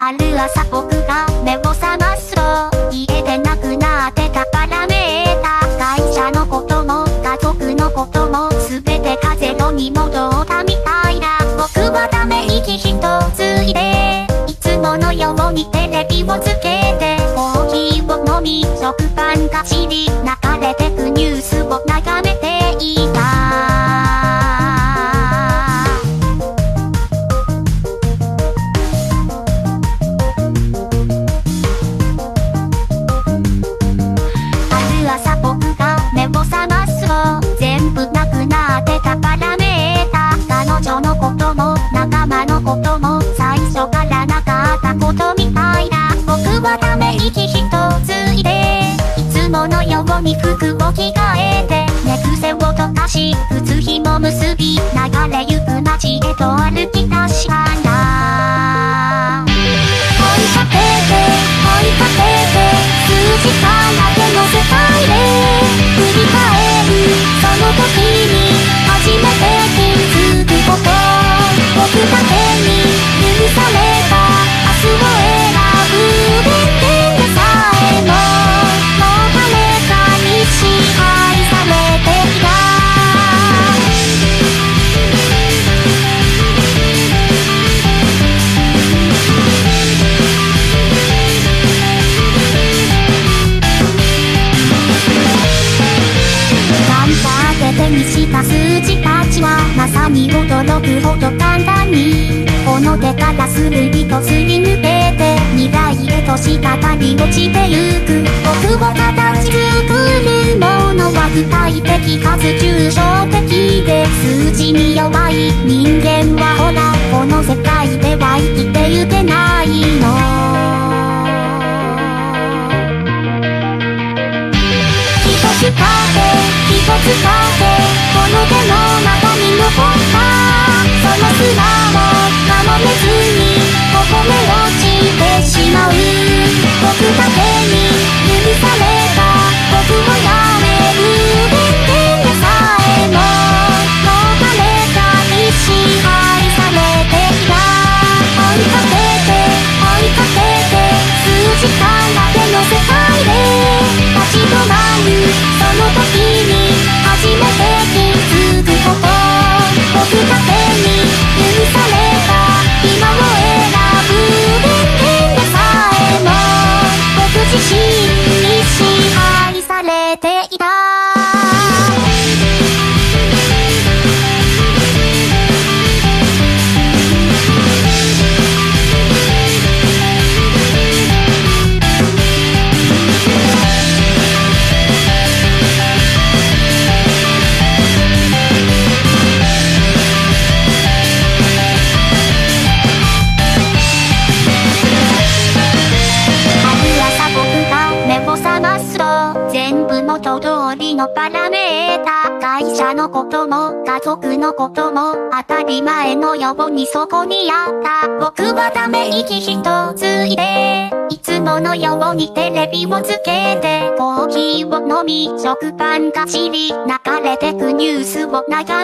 ある朝僕が目を覚ますと家で亡くなってたからめいた会社のことも家族のことも全て風のに戻ったみたいだ。僕はため息一ついでいつものようにテレビをつけてコーヒーを飲み食パンかじり流れてくニュースをし靴紐結び流れゆく街へと歩きたいにした数字たちはまさに驚くほど簡単にこの手からするりとすり抜けて未来へと滴り落ちてゆく僕を形作るものは具体的かつ抽象的で数字に弱い人間はほらこの世界では生きてゆけないの。一つかて一つかてこの手の中に残った。その砂も守れずにここめ落ちてしまう。僕だけに許され僕のパラメータ会社のことも家族のことも当たり前の予防にそこにあった。僕はため息一ついていつものようにテレビをつけてコーヒーを飲み食パンかじり流れてくニュースを眺め